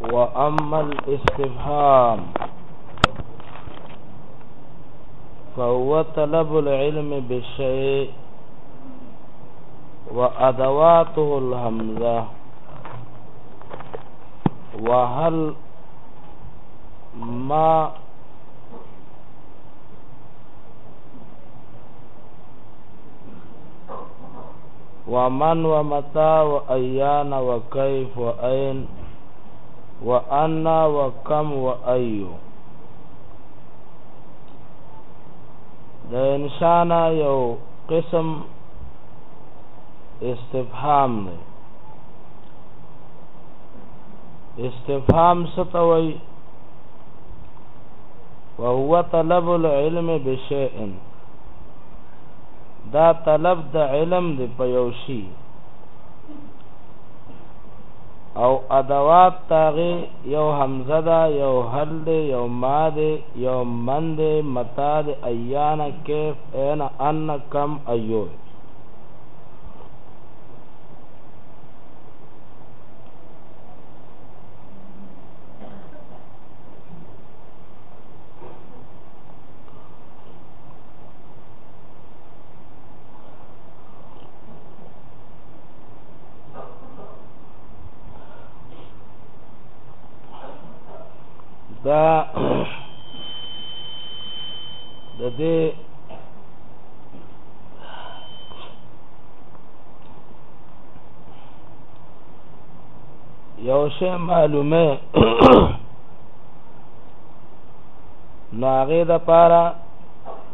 وأما الاستفهام فهو طلب العلم بالشيء وأدواته الهمزة وهل ما ومن ومتى وأيان وكيف وأين وانا وکم وایو د انسان یو قسم استفهام دی استفهام ستوي وهو طلب العلم بشيء دا طلب د علم دی په یو شي او ادوات تاغه یو حمزه دا یو هل دی یو ما دی یو من دی متا دی ایان کیف این ان کم ایون دا د دې یو شی معلومه نو هغه د پاره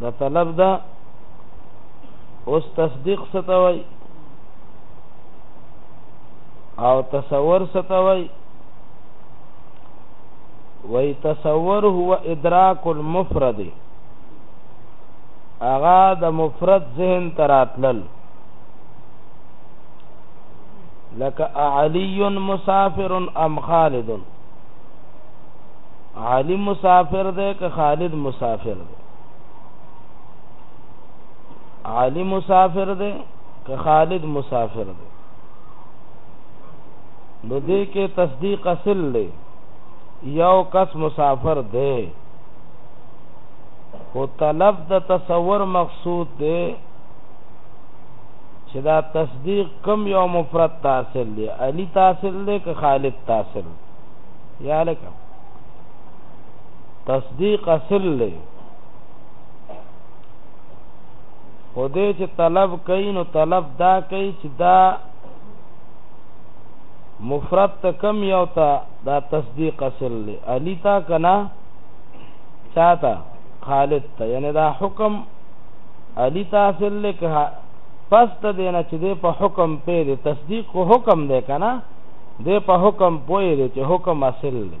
دا طلب دا اوس تصدیق ستوي او تصور ستوي وای تصور هو ادراک المفرد اغا د مفرد ذهن تراتلل لك علي مسافر ام خالد علی مسافر ده که خالد مسافر ده علی مسافر دی که خالد مسافر دی نو دې کې تصدیق اصل دی یو کس مسافر دی خو طلب د تصور مقصود دی چې دا تصدیق کم یو مفرد تاصل دی علی تاصل دی که خالد تاصل یا لکه تصدیق اصل لې خو دې چې طلب کوي نو طلب دا کوي چې دا مفرد ته کم یو ته دا تصدیق اصل لې علی تا کنا چاته خالد ته یعنی دا حکم علی تا اصل لې که پس ته دینا چې دې په حکم پې دې تصدیق کو حکم دې کنا دې په حکم پوي دې چې حکم اصل لې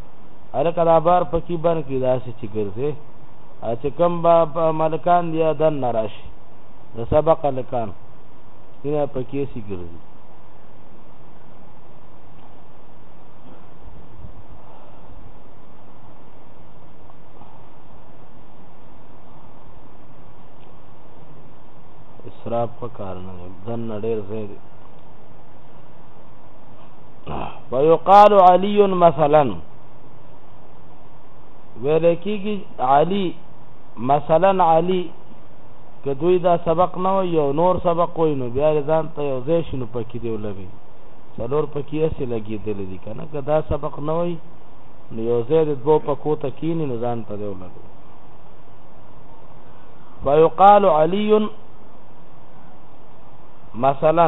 هلکه دا بار په کی بن کی داسې چې ګرځې چې کم با ملکان دی دن نراشي د سبق لکان سپینه په کې سي ګرځي اسراف په کار نه دن ډېر زیات ويقال علي مثلا ویل کېږي علي مثلا علي که دوی دا سبق نه وي یو نور سبق وي نو بیا ځان ته یو ځای شي نو پکې دی ولګي څلور پکې هسې لګېدلی دي که نه که دا سبق نه وي نو یو ځای د دوو پکو ته کینی نو ځان ته دی ولګي فیقال علی مثلا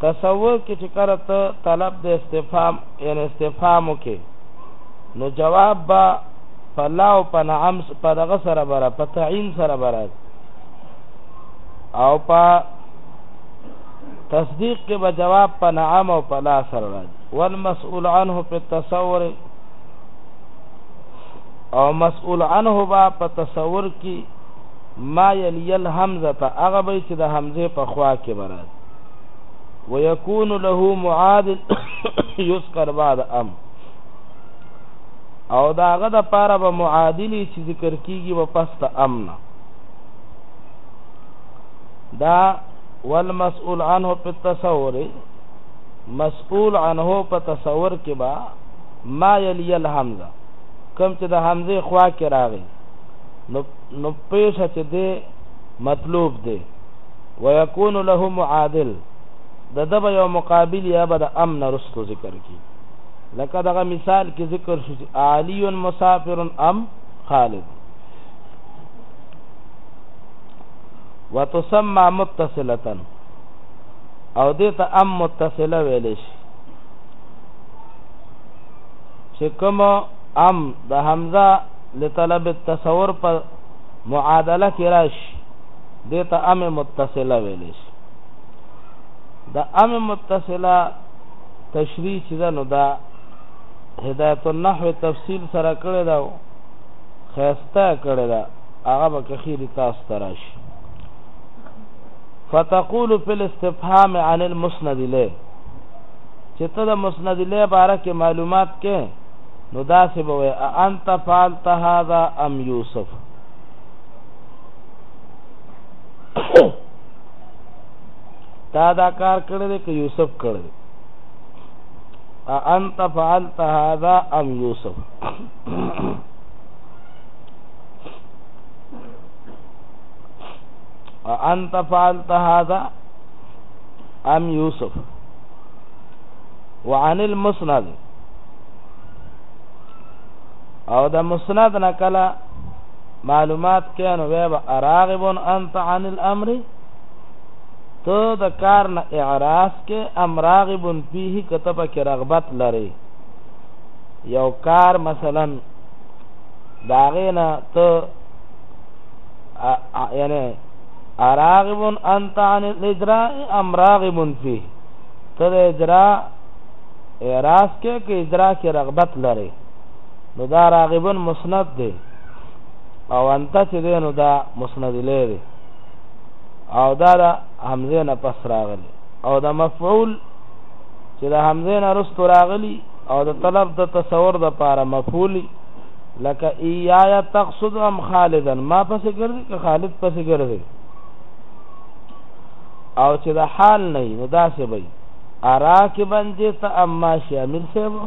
تصور کې چې کله ته طلب د استفهام یعنی استفهام وکې نو جواب به په لا او په نعم په دغه سره بره په تعین سره بره او په تصدیق کې به جواب په نعم او په لا سره راځي والمسؤول عنه په تصور او مسؤول عنه با په تصور کې ما یلی الحمزه هغه به چې د حمزه په خوا کې برات ويكون له معادل يذكر بعد ام او داغه د پاره به معادلی چې ذکر کیږي و پس ته امن دا والمسؤول عنه په تصور مسؤول عنه په تصور کې با ما یلی الحمزه کم چې د حمزه خوا کې راغی نو نو پېښه چې دی مطلوب دی ويكون له معادل دده به يو مقابل يا به د ام نه رستو ذکر کی لکه دغه مثال کې ذکر شو چې عالی مسافر ام خالد وتسمى متصله او دې ته ام متصله ویل شي چې کوم ام د حمزه لطلب التصور په معادله کې راشي دې ته ام متصله ویل شي د ام متصله تشریح چې ده نو دا هدایت النحو تفصیل سره کړی دا خیسته کړی دا هغه به کخیری تاسو تراش فتقول فی الاستفهام عن المسند له چې ته د مسند له باره کې معلومات کې نو دا څه به انت فعلت هذا ام یوسف تا دا کار کړی دی که یوسف کړی دی انت فعلت هذا ام یوسف انت فعلت هذا ام یوسف وعن المسند او د مسند نکلا معلومات کئ نو وې به اراغب انت عن الامر ته د کار نه اعراض کې ام راغب فيه کتب کې رغبت لري یو کار مثلا داغه نه ته یعنی اراغب انت عن الاجراء ام راغب فيه ته د اجراء اعراض کې کې اجراء کې رغبت لري نو دا راغبن مسند دی او انت چې دی نو دا مسند الیه دی او دا د همزې نه پس راغلی او د مفعول چې د همزې نه رستو راغلی او د طلب د تصور د پاره مفعولی لکه ایایا تقصد ام خالدا ما پسې ګرځي که خالد پسې ګرځي او چې د حال نه نو داسې وي اراکبن جت اما شامل سیبو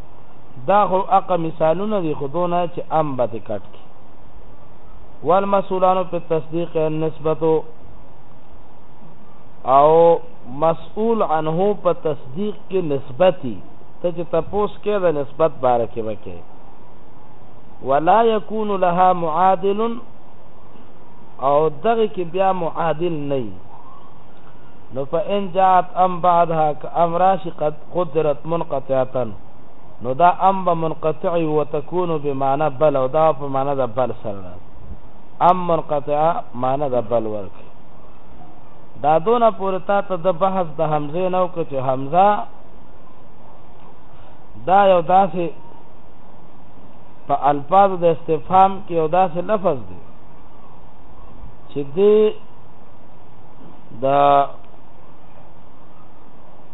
دا خو اقا مثالونه دی خودونه چې ام بته کټ کی والمسؤولانو په تصدیق نسبتو او مسؤول عنه په تصدیق کې نسبتي ته چې تپوس کې د نسبت باره کې وکې ولا يكون لها معادل او دغه کې بیا معادل نه نو فإن جاءت أم بعدها كأمراش قد قدرت منقطعة نو دا ام به منقطع وي وتکون بمعنی بل او دا به په معنی د بل سره راځي ام منقطعة معنی د بل ورکړي دا دونه پورې تا ته د بحث د حمزه نه وکړه چې حمزه دا یو داسې په الفاظ د استفهام کې یو داسې لفظ دی چې دی د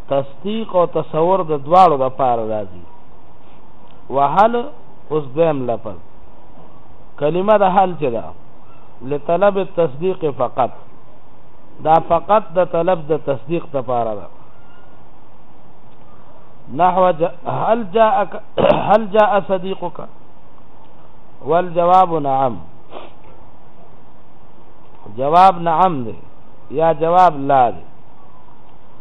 تصدیق او تصور د دواړو د پاره راځي وهل اوس دیم لفظ کلمه د حل چې ده لطلب التصدیق فقط دا فقط د طلب د تصدیق لپاره ده نحو جا هل جاءك هل جاء صديقك والجواب نعم جواب نعم دی یا جواب لا دی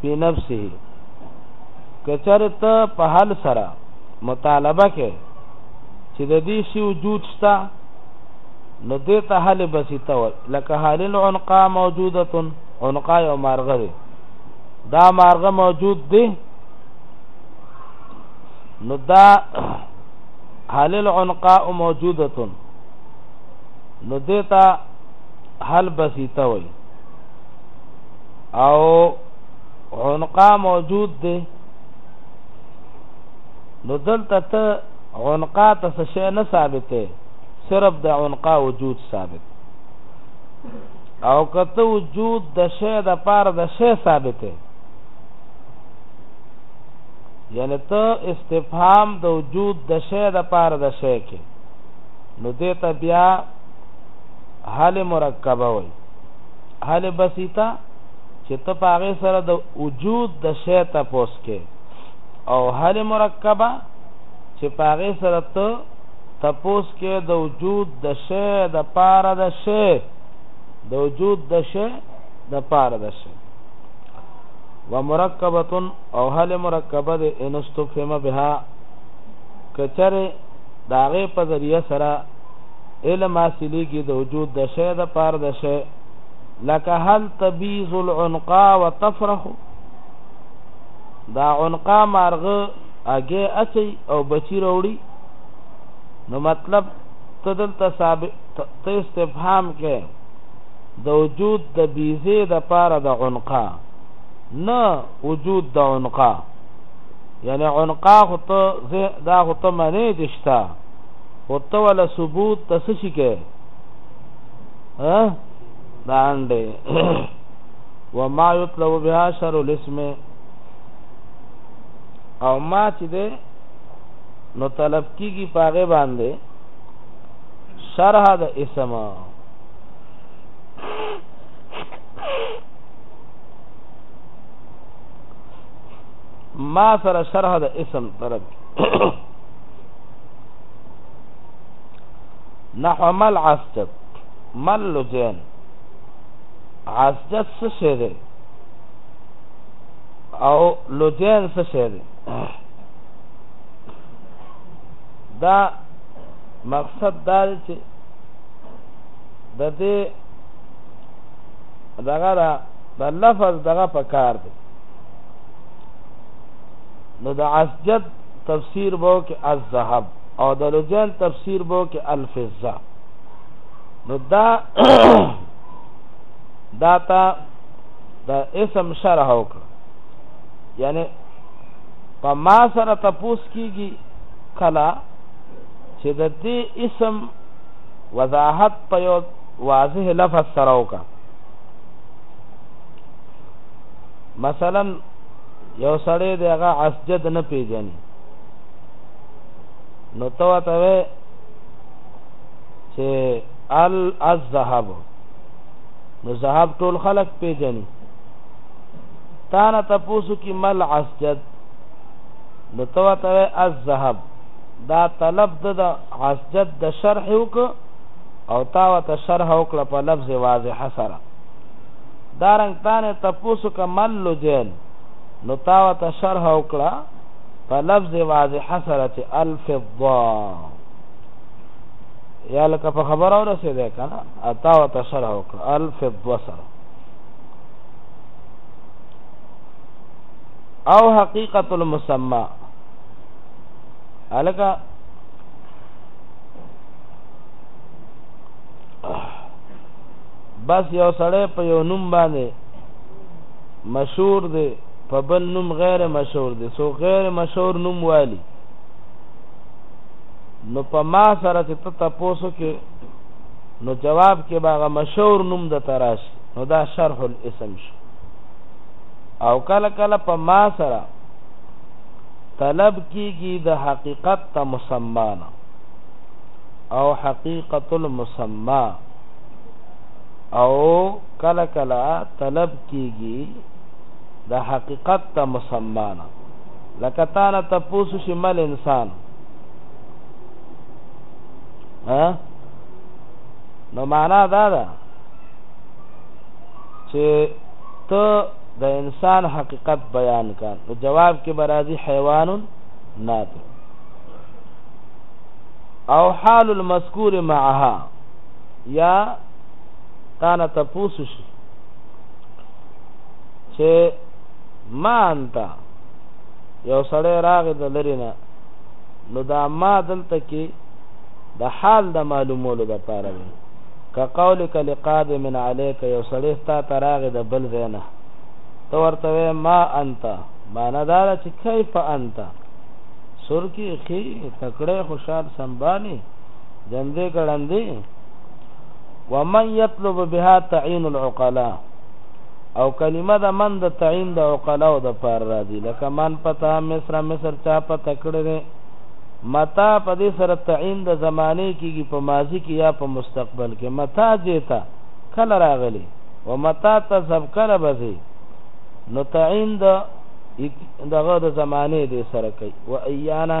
فی نفسه که چېرې ته په حل سره مطالبه کې چې د دې شی وجود شته نو دې ته حل بسیطه وای لکه حل العنقا موجوده عنقا یو مارغه دی دا مارغه موجود دی نو دا حل العنقا موجوده نو دې ته حل بسیطه وای او عنقا موجود دی نو دلته ته عنقا ته څه شی نه ثابته صرف د عنقا وجود ثابت او کته وجود د شی د پار د شی ثابته یعنی ته استفهام د وجود د شی د پار د شی کې نو دې ته بیا حال مرکبه وای حال بسیطه چې ته په هغې سره د وجود د شی تپوس کې او حال مرکبه چې په هغې سره ته تپوس کې د وجود د شی د پاره د شی د وجود د شی د پاره د شی ومرکبه او حال مرکبه د انستفهمه بها کچره داغه په ذریعہ سره علم حاصلېږي د وجود د شی د پار د شی لکه هل تبیز العنقا وتفرخ دا عنقا مارغه اگې اچي او بچی وروړي نو مطلب تدل تصابه ته استفهام کې د وجود د بیزه د پاره د عنقا نه وجود د عنقا یعنی عنقا خو ته دا خو ته منې دشته خو ته ولا ثبوت ته څه شي کې ها دا انډه وما يطلب بها شر الاسم او ما چې ده نو طلب کیږي پاغه باندې شرح د اسم ما سره شرح د اسم طلب نحو مل عسجد مل لجین عسجد څه شی دی او لجین څه شی دی دا مقصد دا دی چې د دې دغه را د لفظ دغه په کار دی نو د عسجد تفسیر بو کې الذهب او د لجان تفسیر بو کې الفزه نو دا دا تا د اسم شرح وکړه یعنی په ما سره تپوس کیږي کلا چې د دې اسم وضاحت په یو واضح لفظ سره وکړه مثلا یو سړی دی هغه اسجد نه پیژني نو ته ورته وې چې ال الذهب نو ذهب ټول خلق پیژني تا نه تاسو کې مل اسجد نو ته ورته وې الذهب دا طلب د اسجد د شرح وک او تا ورته شرح وکړه په لفظ واضح سره دا رنګ تانه تپوسو کا ملو جیل نو تاوه تا شرح وکړه په لفظ واضح سره چې الفضه یا لکه په خبره ورسېده کنه تاوه تا شرح وکړه الفضه سره او حقیقت المسمى الکه بس یو سړی په یو نوم باندې مشهور دی په بل نوم غیر مشهور دی سو غیر مشهور نوم والی نو په ما سره چې ته تاسو کې نو جواب کې باغه مشهور نوم د تراش نو دا شرح الاسم شو او کله کله په ما سره طلب کیږي د حقیقت ته مسمانه او حقیقت المسمى او کله کله طلب کیږي د حقیقت ته مسمانه لکه تا نه تپوسو شي مل انسان ها نو معنا دا ده چې ته د انسان حقیقت بیان کړ نو جواب کې برازي حیوان ناطق او حال المذکور معها یا تا نه تپوسو شي چې ما انت یو سړی راغی د لري نه نو دا ما دلته کې د حال د معلومولو د پاره دی که قولک لقادم علیک یو سړی تا ته راغی د بل ځای نه ته ورته ما انت معنا دا چې کیف انت سر کې خې تکړه خوشحال سنبالي جندې ګړندې ومن يطلب بها تعين العقلاء او کلمه د من د تعین د عقلاو د پار راځي لکه من پتا مصر مصر چا پتا کړی دی متا په دې سره تعین د زمانه کېږي په ماضی کې یا په مستقبل کې متا جیتا کله راغلی و متا تذهب کله بځي نو تعین د دغه د زمانه دې سره کوي و ایانا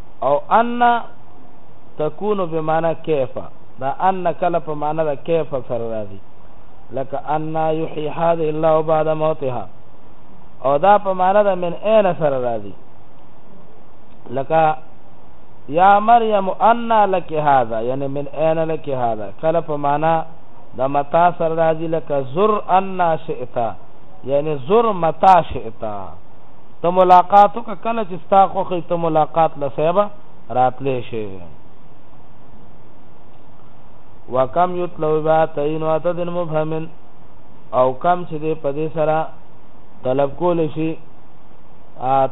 او ان تكون بمعنى كيف دا ان کله په معنی د کیف سره راځي لکه ان یحیی هذه الله بعد موتها او دا په معنی د من اين سره راځي لکه یا مریم ان لك هذا یعنی من اين لك هذا کله په معنی د متا سره راځي لکه زر ان شئتا یعنی زر متا شئتا ته ملاقات وکړه کله چې ستا خوښې ته ملاقات له صاحب راتلې شي وکم یتلو باتین وعدد مبهم او کم چې دې په دې سره طلب کول شي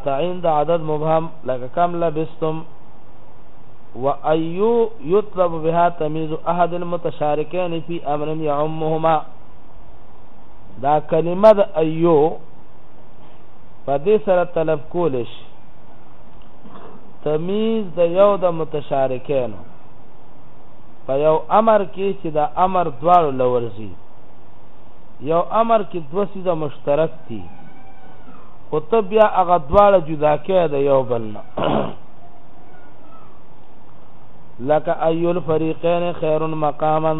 تعین د عدد مبهم لکه کم لبستم و ایو یطلب بها تمیز احد المتشارکین فی امر یعمهما دا کلمه د ایو په دې سره طلب کولی شي تمیز د یو د متشارکینو په یو امر کې چې د امر دواړو لورځي یو امر کې دوه سیزه مشترک دي خو ته بیا هغه دواړه جدا کې د یو بل نه لکه ایو الفریقین خیر مقاما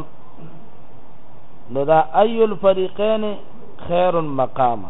نو دا ایو الفریقین خیر مقاما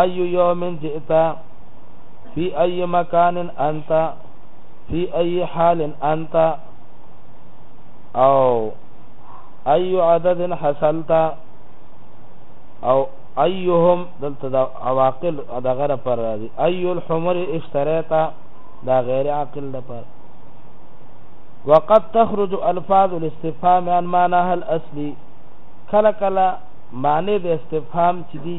ای یوم جئت فی ای مکان انت فی ای حال انت او ای عدد حصلت او ايهم دلته د عواقل د غره پر راځي اي الحمر اشتريتا دا غیر عاقل ده پر وقد تخرج الفاظ الاستفهام عن معناها الاصلي کله کله معنی د استفهام چې دي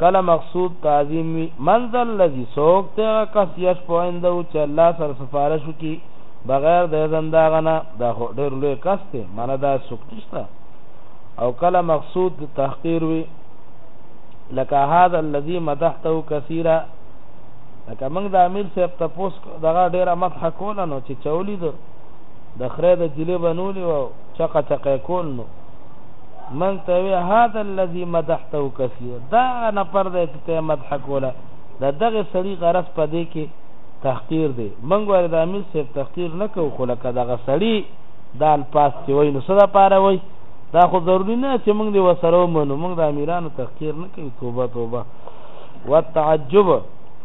کله مقصود تعظیم وی منزل الذي سوق ته کس یشفع عنده چې الله سره سفارش وکي بغیر د اذن دا غنه دا ډېر لوی کس دی معنی دا څوک نشته او کله مقصود د تحقیر وی لکه هذا الذي مدحته كثيرا لکه موږ د امیر صاحب ته پوس دغه ډېره مدح کوله نو چې چولی د د خره د جلې بنولې او چقه چقه کول نو من ته وی هذا الذي مدحته كثيرا دا نفر دی چې ته مدح کوله دا دغه سړی غرض په دې کې تحقیر دی من غواړي د امیر صاحب تحقیر نه کو خو لکه دغه سړی دا الفاظ چې وای نو صدا پاره وای دا خو ضروری نه چې موږ دی وسره ومنو موږ د امیرانو تحقیر نه کوي توبه توبه والتعجب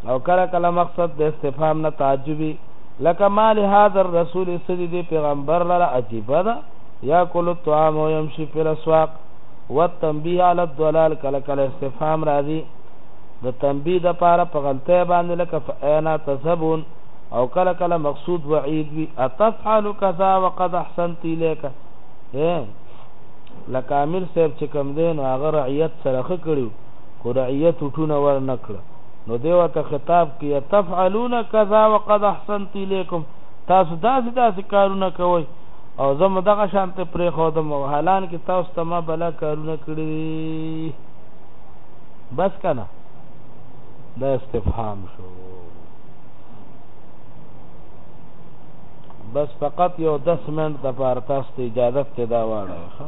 او کله کله مقصد د استفهام نه تعجبي لکه مال هذا الرسول سجدي پیغمبر لره عجیب ده یاکل الطعام او یمشی فی الاسواق والتنبیه علی الضلال کله کله استفهام راځي د تنبیه د پاره په غلطه باندې لکه فانا تذهبون او کله کله مقصود وعید وی اتفعل کذا وقد احسنت الیک لکه امیر صاحب چې کم دین او هغه رعیت سره خ کړیو خو رعیت ټونه ور نکړه نو دیو ته خطاب کی تفعلون کذا وقد احسنت الیکم تاسو داسې داسې کارونه کوئ او زه مو دغه شانته پرېښودم او حالانکې تاسو ته ما بلا کارونه کړي دي بس که نه دا استفهام شو بس فقط یو دس منټ د پاره تاسو ته اجازه ته دا واړه ښه